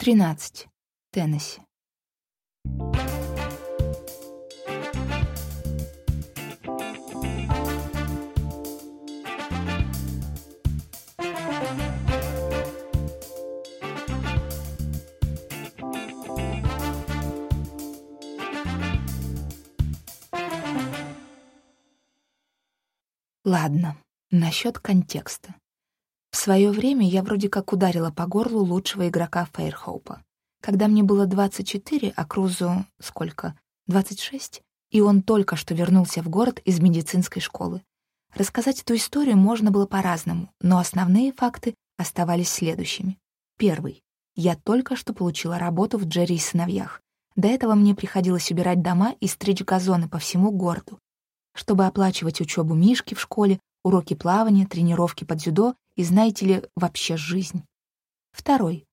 13. Теннесси. Ладно, насчет контекста. Свое время я вроде как ударила по горлу лучшего игрока Фейрхоупа. Когда мне было 24, а Крузу сколько? 26? И он только что вернулся в город из медицинской школы. Рассказать эту историю можно было по-разному, но основные факты оставались следующими. Первый. Я только что получила работу в Джерри и сыновьях. До этого мне приходилось убирать дома и стричь газоны по всему городу, чтобы оплачивать учебу Мишки в школе, уроки плавания, тренировки под дзюдо и, знаете ли, вообще жизнь. Второй.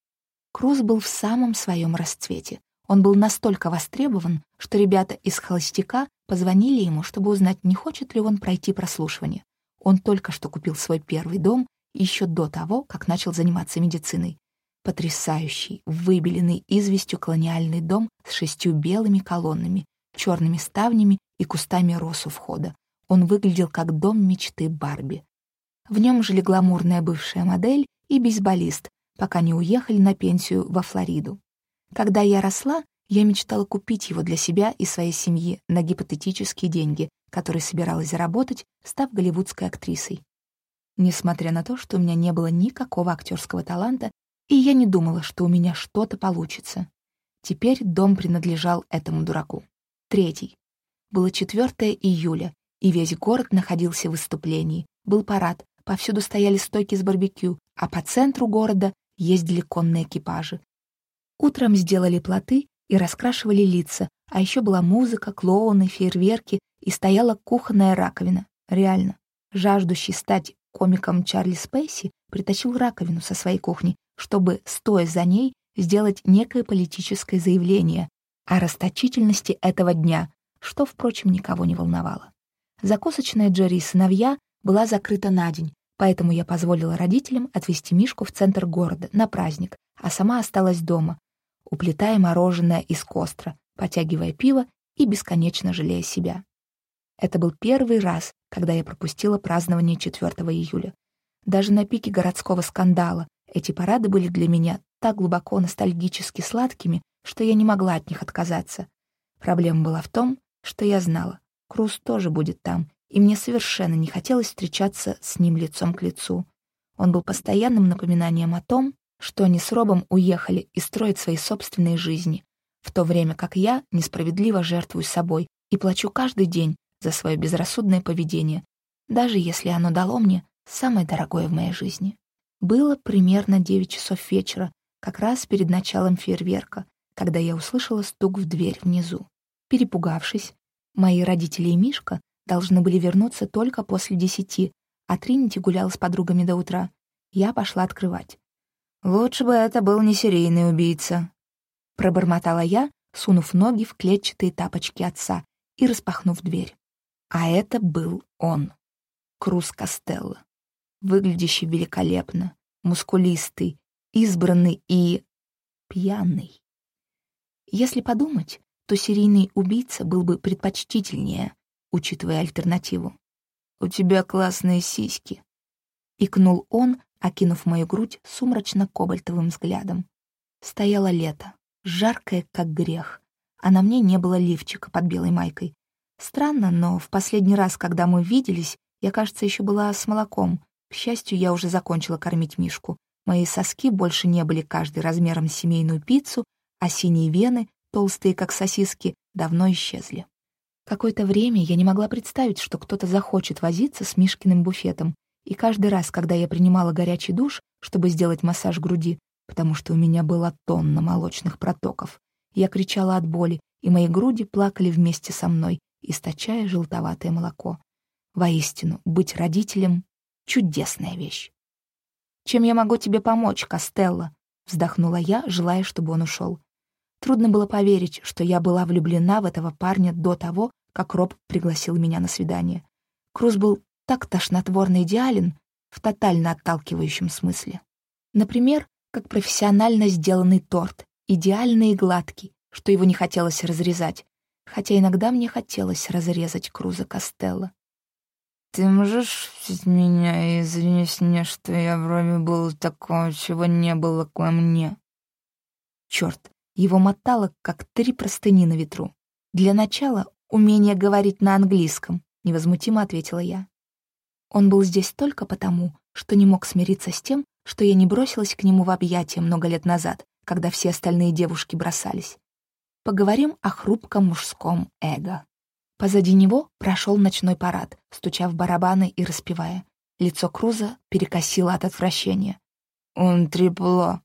Круз был в самом своем расцвете. Он был настолько востребован, что ребята из «Холостяка» позвонили ему, чтобы узнать, не хочет ли он пройти прослушивание. Он только что купил свой первый дом еще до того, как начал заниматься медициной. Потрясающий, выбеленный известью колониальный дом с шестью белыми колоннами, черными ставнями и кустами роз у входа. Он выглядел как дом мечты Барби. В нем жили гламурная бывшая модель и бейсболист, пока не уехали на пенсию во Флориду. Когда я росла, я мечтала купить его для себя и своей семьи на гипотетические деньги, которые собиралась заработать, став голливудской актрисой. Несмотря на то, что у меня не было никакого актерского таланта, и я не думала, что у меня что-то получится. Теперь дом принадлежал этому дураку. Третий. Было 4 июля, и весь город находился в выступлении. Был парад, повсюду стояли стойки с барбекю, а по центру города ездили конные экипажи. Утром сделали плоты и раскрашивали лица, а еще была музыка, клоуны, фейерверки и стояла кухонная раковина. Реально. Жаждущий стать комиком Чарли Спейси притащил раковину со своей кухни, чтобы, стоя за ней, сделать некое политическое заявление о расточительности этого дня, что, впрочем, никого не волновало. Закусочная Джерри и сыновья была закрыта на день, поэтому я позволила родителям отвезти Мишку в центр города на праздник, а сама осталась дома, уплетая мороженое из костра, потягивая пиво и бесконечно жалея себя. Это был первый раз, когда я пропустила празднование 4 июля. Даже на пике городского скандала эти парады были для меня так глубоко ностальгически сладкими, что я не могла от них отказаться. Проблема была в том, что я знала, Круз тоже будет там, и мне совершенно не хотелось встречаться с ним лицом к лицу. Он был постоянным напоминанием о том, что они с Робом уехали и строят свои собственные жизни, в то время как я несправедливо жертвую собой и плачу каждый день за свое безрассудное поведение, даже если оно дало мне самое дорогое в моей жизни. Было примерно 9 часов вечера, как раз перед началом фейерверка, когда я услышала стук в дверь внизу. Перепугавшись, Мои родители и Мишка должны были вернуться только после десяти, а Тринити гуляла с подругами до утра. Я пошла открывать. «Лучше бы это был не серийный убийца», — пробормотала я, сунув ноги в клетчатые тапочки отца и распахнув дверь. А это был он, Круз Костелло, выглядящий великолепно, мускулистый, избранный и пьяный. Если подумать, то серийный убийца был бы предпочтительнее, учитывая альтернативу. «У тебя классные сиськи», — икнул он, окинув мою грудь сумрачно-кобальтовым взглядом. Стояло лето, жаркое, как грех, а на мне не было лифчика под белой майкой. Странно, но в последний раз, когда мы виделись, я, кажется, еще была с молоком. К счастью, я уже закончила кормить Мишку. Мои соски больше не были каждый размером семейную пиццу, а синие вены толстые, как сосиски, давно исчезли. Какое-то время я не могла представить, что кто-то захочет возиться с Мишкиным буфетом, и каждый раз, когда я принимала горячий душ, чтобы сделать массаж груди, потому что у меня была тонна молочных протоков, я кричала от боли, и мои груди плакали вместе со мной, источая желтоватое молоко. Воистину, быть родителем — чудесная вещь. «Чем я могу тебе помочь, Костелло?» — вздохнула я, желая, чтобы он ушел. Трудно было поверить, что я была влюблена в этого парня до того, как Роб пригласил меня на свидание. Круз был так тошнотворно идеален в тотально отталкивающем смысле. Например, как профессионально сделанный торт, идеальный и гладкий, что его не хотелось разрезать, хотя иногда мне хотелось разрезать Круза Костелло. «Ты можешь меня извинить мне, что я вроде был такого, чего не было ко мне?» Черт, его мотало, как три простыни на ветру. Для начала умение говорить на английском, невозмутимо ответила я. Он был здесь только потому, что не мог смириться с тем, что я не бросилась к нему в объятия много лет назад, когда все остальные девушки бросались. Поговорим о хрупком мужском эго. Позади него прошел ночной парад, стуча в барабаны и распевая. Лицо Круза перекосило от отвращения. «Он трепло».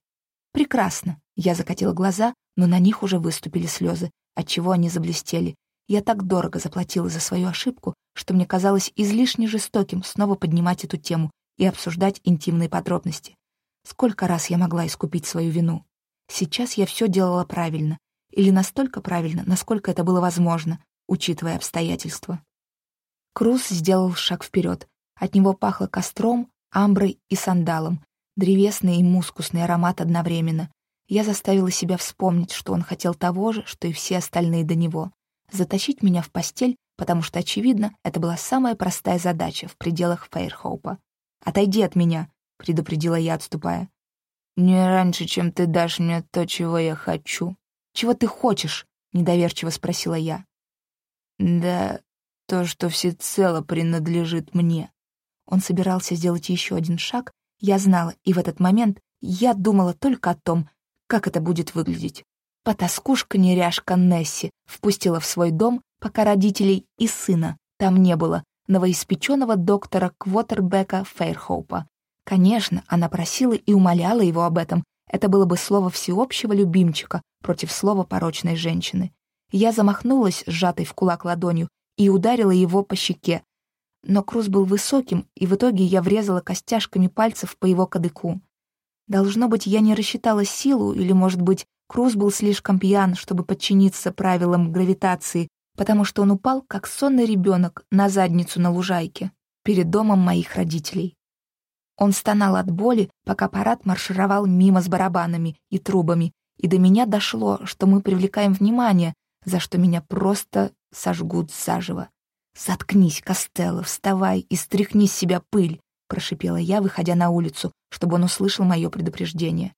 «Прекрасно». Я закатила глаза, но на них уже выступили слезы, отчего они заблестели. Я так дорого заплатила за свою ошибку, что мне казалось излишне жестоким снова поднимать эту тему и обсуждать интимные подробности. Сколько раз я могла искупить свою вину? Сейчас я все делала правильно, или настолько правильно, насколько это было возможно, учитывая обстоятельства. Круз сделал шаг вперед. От него пахло костром, амброй и сандалом, древесный и мускусный аромат одновременно. Я заставила себя вспомнить, что он хотел того же, что и все остальные до него — затащить меня в постель, потому что, очевидно, это была самая простая задача в пределах Фейрхоупа. «Отойди от меня», — предупредила я, отступая. «Не раньше, чем ты дашь мне то, чего я хочу». «Чего ты хочешь?» — недоверчиво спросила я. Да, то, что всецело принадлежит мне. Он собирался сделать еще один шаг, я знала, и в этот момент я думала только о том, как это будет выглядеть. Потаскушка-неряшка Несси впустила в свой дом, пока родителей и сына там не было, новоиспеченного доктора Квотербека Фейрхоупа. Конечно, она просила и умоляла его об этом. Это было бы слово всеобщего любимчика против слова порочной женщины. Я замахнулась, сжатой в кулак ладонью, и ударила его по щеке. Но Круз был высоким, и в итоге я врезала костяшками пальцев по его кадыку. Должно быть, я не рассчитала силу, или, может быть, Круз был слишком пьян, чтобы подчиниться правилам гравитации, потому что он упал, как сонный ребенок, на задницу на лужайке, перед домом моих родителей. Он стонал от боли, пока парад маршировал мимо с барабанами и трубами, и до меня дошло, что мы привлекаем внимание, за что меня просто сожгут заживо. «Заткнись, Костелло, вставай и стряхни с себя пыль», — прошипела я, выходя на улицу, чтобы он услышал мое предупреждение.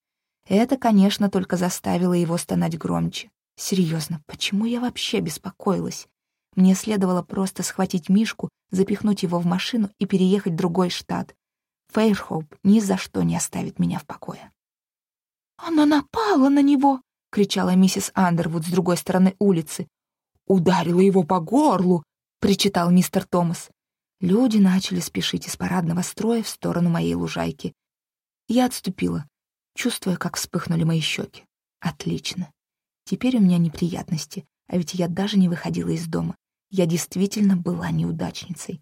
Это, конечно, только заставило его стонать громче. Серьезно, почему я вообще беспокоилась? Мне следовало просто схватить Мишку, запихнуть его в машину и переехать в другой штат. Фейрхоуп ни за что не оставит меня в покое. «Она напала на него!» — кричала миссис Андервуд с другой стороны улицы. «Ударила его по горлу!» — причитал мистер Томас. Люди начали спешить из парадного строя в сторону моей лужайки. Я отступила, чувствуя, как вспыхнули мои щеки. Отлично. Теперь у меня неприятности, а ведь я даже не выходила из дома. Я действительно была неудачницей.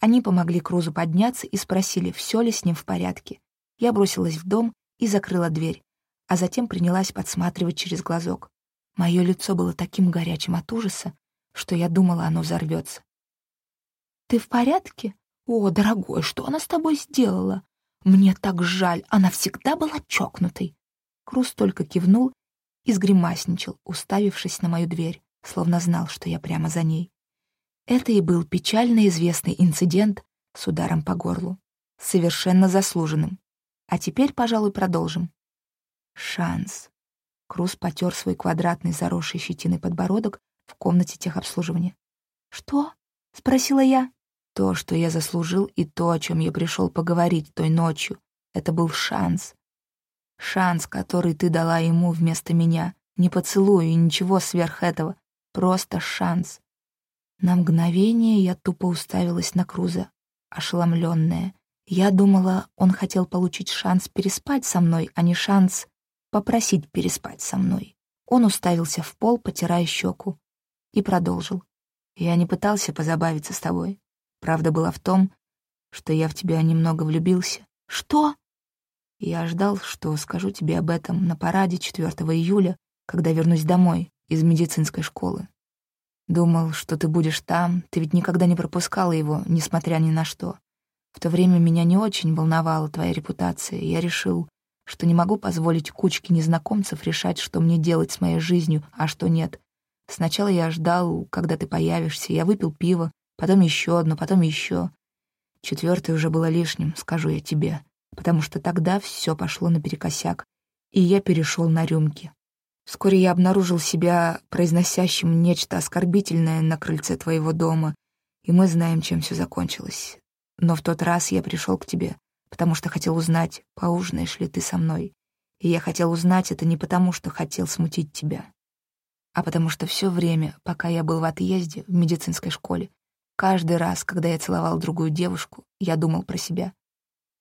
Они помогли Крузу подняться и спросили, все ли с ним в порядке. Я бросилась в дом и закрыла дверь а затем принялась подсматривать через глазок. Мое лицо было таким горячим от ужаса, что я думала, оно взорвется. «Ты в порядке? О, дорогой, что она с тобой сделала? Мне так жаль, она всегда была чокнутой». Крус только кивнул и сгримасничал, уставившись на мою дверь, словно знал, что я прямо за ней. Это и был печально известный инцидент с ударом по горлу. Совершенно заслуженным. А теперь, пожалуй, продолжим. Шанс. Круз потер свой квадратный заросший щетиной подбородок в комнате техобслуживания. «Что?» — спросила я. «То, что я заслужил, и то, о чем я пришел поговорить той ночью, это был шанс. Шанс, который ты дала ему вместо меня. Не поцелую и ничего сверх этого. Просто шанс». На мгновение я тупо уставилась на Круза, ошеломленная. Я думала, он хотел получить шанс переспать со мной, а не шанс попросить переспать со мной. Он уставился в пол, потирая щеку, и продолжил. «Я не пытался позабавиться с тобой. Правда была в том, что я в тебя немного влюбился». «Что?» Я ждал, что скажу тебе об этом на параде 4 июля, когда вернусь домой из медицинской школы. Думал, что ты будешь там, ты ведь никогда не пропускала его, несмотря ни на что. В то время меня не очень волновала твоя репутация, и я решил, что не могу позволить кучке незнакомцев решать, что мне делать с моей жизнью, а что нет. Сначала я ждал, когда ты появишься, я выпил пиво, потом еще одно, потом еще. Четвертое уже было лишним, скажу я тебе, потому что тогда все пошло наперекосяк, и я перешел на рюмки. Вскоре я обнаружил себя произносящим нечто оскорбительное на крыльце твоего дома, и мы знаем, чем все закончилось. Но в тот раз я пришел к тебе, потому что хотел узнать, поужинаешь ли ты со мной. И я хотел узнать это не потому, что хотел смутить тебя, а потому что все время, пока я был в отъезде в медицинской школе, каждый раз, когда я целовал другую девушку, я думал про себя.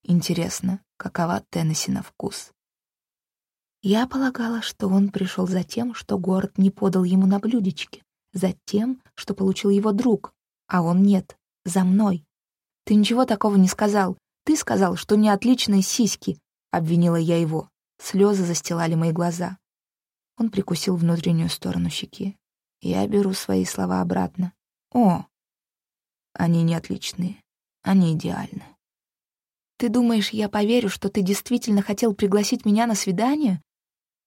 Интересно, какова Теннесси на вкус? Я полагала, что он пришел за тем, что город не подал ему на блюдечке, за тем, что получил его друг, а он нет, за мной. Ты ничего такого не сказал. Ты сказал, что не отличные сиськи, обвинила я его. Слезы застилали мои глаза. Он прикусил внутреннюю сторону щеки. Я беру свои слова обратно. О, они не отличные, они идеальны. Ты думаешь, я поверю, что ты действительно хотел пригласить меня на свидание?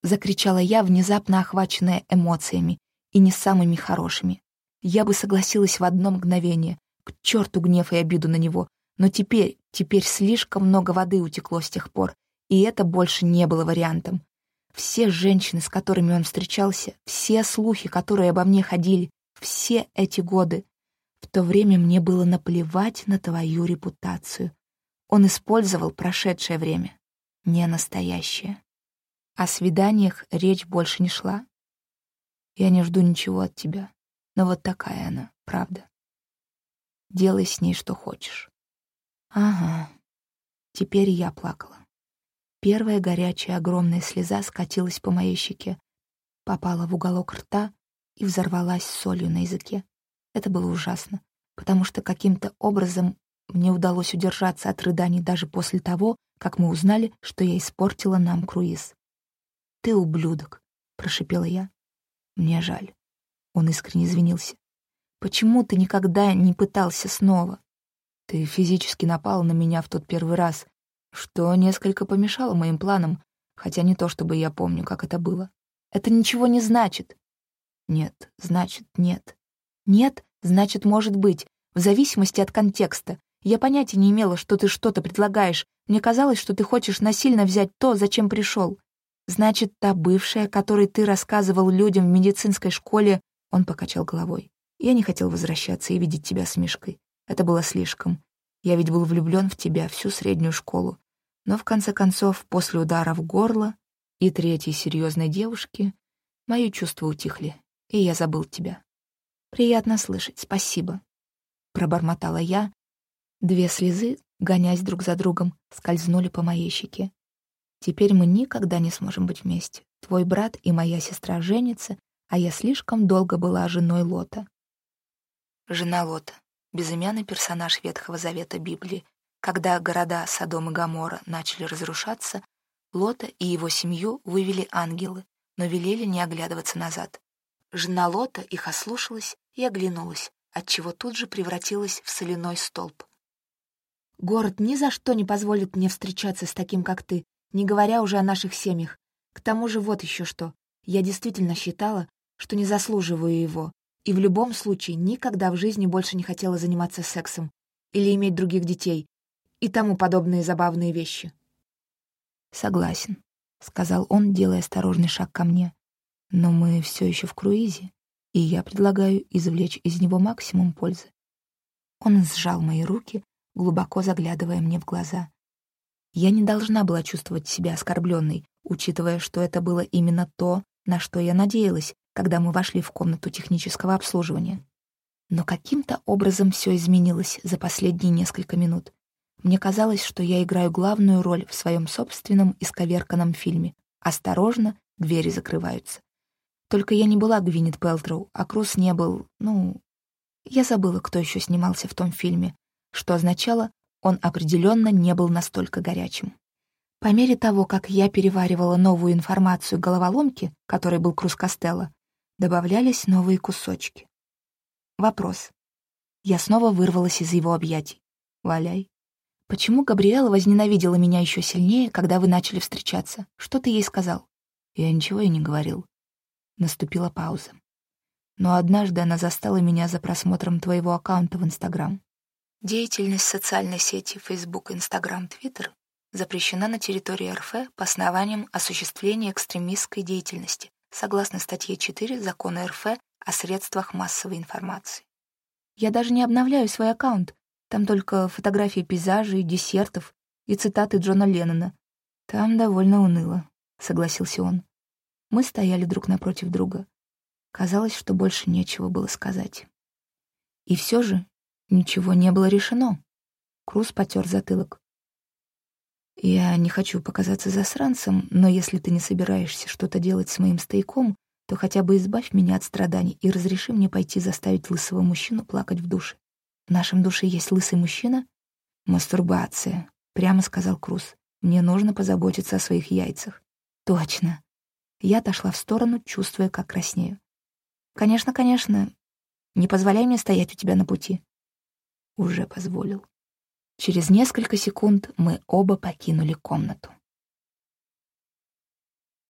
Закричала я, внезапно охваченная эмоциями, и не самыми хорошими. Я бы согласилась в одно мгновение. К черту гнев и обиду на него. Но теперь, теперь слишком много воды утекло с тех пор, и это больше не было вариантом. Все женщины, с которыми он встречался, все слухи, которые обо мне ходили, все эти годы. В то время мне было наплевать на твою репутацию. Он использовал прошедшее время, не настоящее. О свиданиях речь больше не шла. Я не жду ничего от тебя, но вот такая она, правда. Делай с ней что хочешь. Ага, теперь я плакала. Первая горячая огромная слеза скатилась по моей щеке, попала в уголок рта и взорвалась солью на языке. Это было ужасно, потому что каким-то образом мне удалось удержаться от рыданий даже после того, как мы узнали, что я испортила нам круиз. «Ты ублюдок», — прошипела я. «Мне жаль». Он искренне извинился. «Почему ты никогда не пытался снова? Ты физически напал на меня в тот первый раз, что несколько помешало моим планам, хотя не то, чтобы я помню, как это было. Это ничего не значит». «Нет, значит, нет». «Нет, значит, может быть, в зависимости от контекста. Я понятия не имела, что ты что-то предлагаешь. Мне казалось, что ты хочешь насильно взять то, зачем пришел. Значит, та бывшая, которой ты рассказывал людям в медицинской школе, он покачал головой. Я не хотел возвращаться и видеть тебя с Мишкой. Это было слишком. Я ведь был влюблен в тебя всю среднюю школу. Но в конце концов, после удара в горло и третьей серьезной девушки, мои чувства утихли, и я забыл тебя. Приятно слышать, спасибо. Пробормотала я. Две слезы, гонясь друг за другом, скользнули по моей щеке. Теперь мы никогда не сможем быть вместе. Твой брат и моя сестра женятся, а я слишком долго была женой Лота. Жена Лота — безымянный персонаж Ветхого Завета Библии. Когда города Содом и Гоморра начали разрушаться, Лота и его семью вывели ангелы, но велели не оглядываться назад. Жена Лота их ослушалась и оглянулась, отчего тут же превратилась в соляной столб. «Город ни за что не позволит мне встречаться с таким, как ты», не говоря уже о наших семьях. К тому же вот еще что. Я действительно считала, что не заслуживаю его, и в любом случае никогда в жизни больше не хотела заниматься сексом или иметь других детей и тому подобные забавные вещи. «Согласен», — сказал он, делая осторожный шаг ко мне. «Но мы все еще в круизе, и я предлагаю извлечь из него максимум пользы». Он сжал мои руки, глубоко заглядывая мне в глаза. Я не должна была чувствовать себя оскорбленной, учитывая, что это было именно то, на что я надеялась, когда мы вошли в комнату технического обслуживания. Но каким-то образом все изменилось за последние несколько минут. Мне казалось, что я играю главную роль в своем собственном исковерканном фильме. Осторожно, двери закрываются. Только я не была Гвинет Пелтроу, а Круз не был, ну... Я забыла, кто еще снимался в том фильме, что означало, он определенно не был настолько горячим. По мере того, как я переваривала новую информацию головоломки, которой был Круз Костелло, добавлялись новые кусочки. Вопрос. Я снова вырвалась из его объятий. «Валяй». Почему Габриэла возненавидела меня еще сильнее, когда вы начали встречаться? Что ты ей сказал? Я ничего ей не говорил. Наступила пауза. Но однажды она застала меня за просмотром твоего аккаунта в Инстаграм. Деятельность социальной сети Facebook, Instagram, Twitter запрещена на территории РФ по основаниям осуществления экстремистской деятельности, согласно статье 4 Закона РФ о средствах массовой информации. Я даже не обновляю свой аккаунт. Там только фотографии пейзажей, десертов и цитаты Джона Леннона. Там довольно уныло, — согласился он. Мы стояли друг напротив друга. Казалось, что больше нечего было сказать. И все же ничего не было решено. Круз потер затылок. «Я не хочу показаться засранцем, но если ты не собираешься что-то делать с моим стояком, то хотя бы избавь меня от страданий и разреши мне пойти заставить лысого мужчину плакать в душе. В нашем душе есть лысый мужчина?» «Мастурбация», — прямо сказал Круз. «Мне нужно позаботиться о своих яйцах». «Точно». Я отошла в сторону, чувствуя, как краснею. Конечно, конечно. Не позволяй мне стоять у тебя на пути. Уже позволил. Через несколько секунд мы оба покинули комнату.